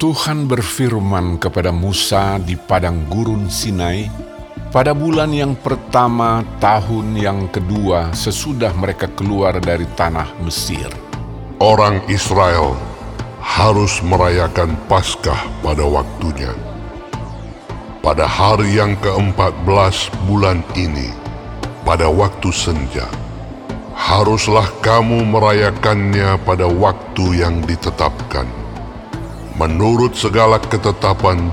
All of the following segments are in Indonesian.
Tuhan berfirman kepada Musa di padang gurun Sinai pada bulan yang pertama tahun yang kedua sesudah mereka keluar dari tanah Mesir. Orang Israel harus merayakan Paskah pada waktunya. Pada hari yang ke-14 bulan ini, pada waktu senja, haruslah kamu merayakannya pada waktu yang ditetapkan menurut segala ketetapan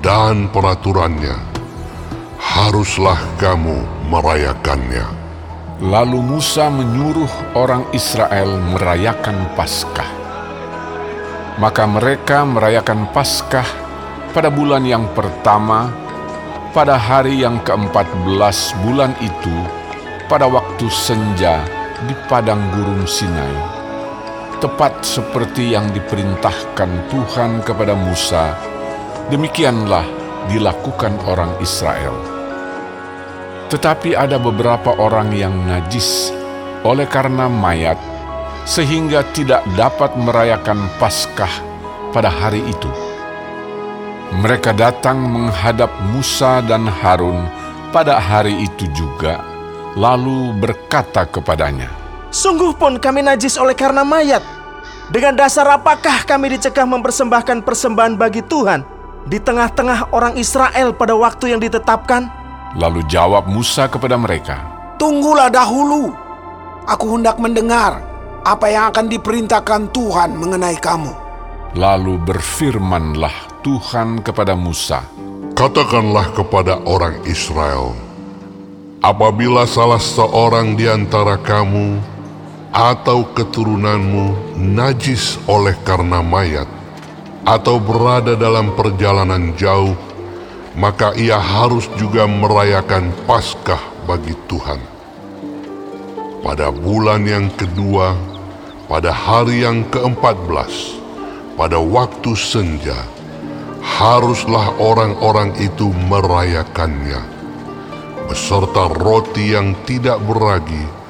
dan peraturannya, haruslah kamu merayakannya. Lalu Musa menyuruh orang Israel merayakan Paskah. Maka mereka merayakan Paskah pada bulan yang pertama, pada hari yang ke-14 bulan itu, pada waktu senja di padang gurun Sinai tepat seperti yang diperintahkan Tuhan kepada Musa, demikianlah dilakukan orang Israel. Tetapi ada beberapa orang yang najis oleh karena mayat, sehingga tidak dapat merayakan Paskah pada hari itu. Mereka datang menghadap Musa dan Harun pada hari itu juga, lalu berkata kepadanya, Sungguh pun kami najis oleh karena mayat. Dengan dasar apakah kami dicegah mempersembahkan persembahan bagi Tuhan di tengah-tengah orang Israel pada waktu yang ditetapkan? Lalu jawab Musa kepada mereka, Tunggulah dahulu, aku hendak mendengar apa yang akan diperintahkan Tuhan mengenai kamu. Lalu berfirmanlah Tuhan kepada Musa, Katakanlah kepada orang Israel, apabila salah seorang di antara kamu atau keturunanmu najis oleh karena mayat, atau berada dalam perjalanan jauh, maka ia harus juga merayakan Paskah bagi Tuhan. Pada bulan yang kedua, pada hari yang keempat belas, pada waktu senja, haruslah orang-orang itu merayakannya, beserta roti yang tidak beragi,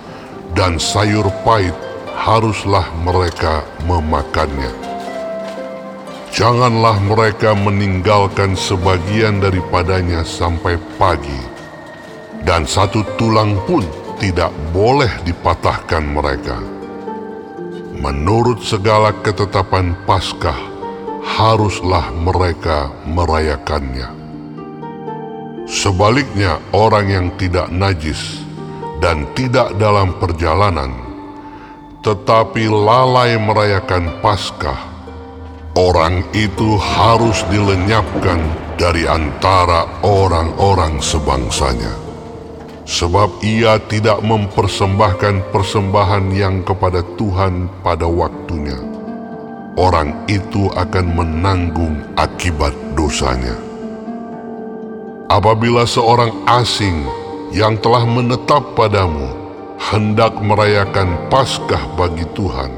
dan sayur pahit haruslah mereka memakannya. Janganlah mereka meninggalkan sebagian daripadanya sampai pagi, dan satu tulang pun tidak boleh dipatahkan mereka. Menurut segala ketetapan Paskah, haruslah mereka merayakannya. Sebaliknya, orang yang tidak najis dan tidak dalam perjalanan, tetapi lalai merayakan Paskah, orang itu harus dilenyapkan dari antara orang-orang sebangsanya. Sebab ia tidak mempersembahkan persembahan yang kepada Tuhan pada waktunya. Orang itu akan menanggung akibat dosanya. Apabila seorang asing yang telah menetap padamu hendak merayakan Paskah bagi Tuhan,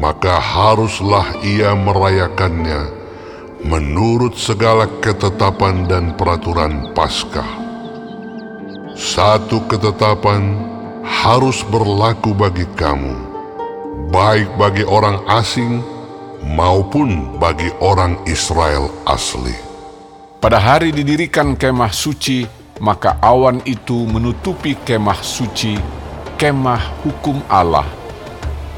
maka haruslah ia merayakannya menurut segala ketetapan dan peraturan Paskah. Satu ketetapan harus berlaku bagi kamu, baik bagi orang asing maupun bagi orang Israel asli. Pada hari didirikan kemah suci, maka awan itu menutupi kemah suci, kemah hukum Allah.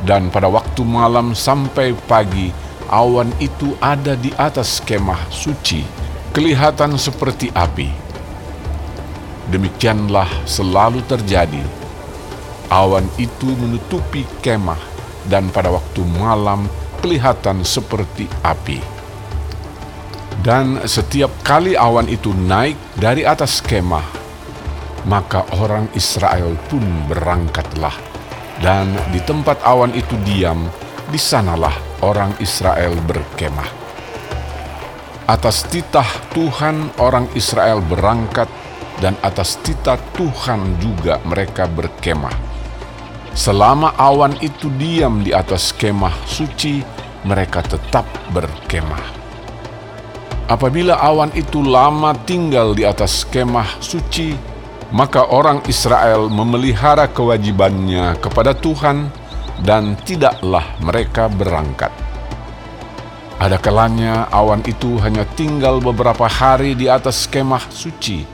Dan pada waktu malam sampai pagi, awan itu ada di atas kemah suci, kelihatan seperti api. Demikianlah selalu terjadi. Awan itu menutupi kemah, dan pada waktu malam kelihatan seperti api. Dan setiap kali awan itu naik dari atas kemah, maka orang Israel pun berangkatlah. Dan di tempat awan itu diam, di sanalah orang Israel berkemah. Atas titah Tuhan orang Israel berangkat dan atas titah Tuhan juga mereka berkemah. Selama awan itu diam di atas kemah suci, mereka tetap berkemah. Apabila awan itu lama tinggal di atas kemah suci, maka orang Israel memelihara kewajibannya kepada Tuhan dan tidaklah mereka berangkat. Ada kalanya awan itu hanya tinggal beberapa hari di atas kemah suci,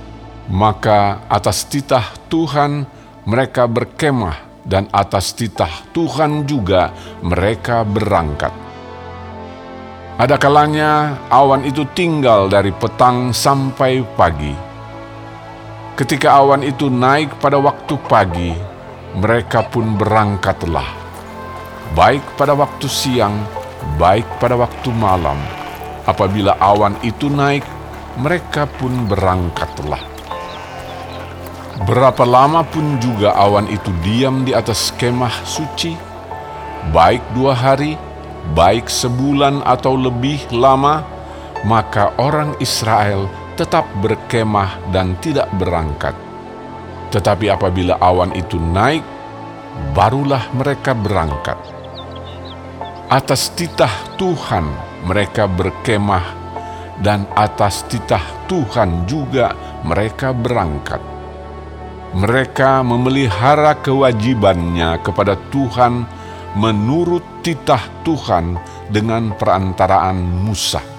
maka atas titah Tuhan mereka berkemah dan atas titah Tuhan juga mereka berangkat. Ada kalanya awan itu tinggal dari petang sampai pagi. Ketika awan itu naik pada waktu pagi, mereka pun berangkatlah, baik pada waktu siang, baik pada waktu malam. Apabila awan itu naik, mereka pun berangkatlah. Berapa lama pun juga awan itu diam di atas kemah suci, baik dua hari, baik sebulan atau lebih lama, maka orang Israel tetap berkemah dan tidak berangkat. Tetapi apabila awan itu naik, barulah mereka berangkat. Atas titah Tuhan mereka berkemah, dan atas titah Tuhan juga mereka berangkat mereka memelihara kewajibannya kepada Tuhan menurut titah Tuhan dengan perantaraan Musa.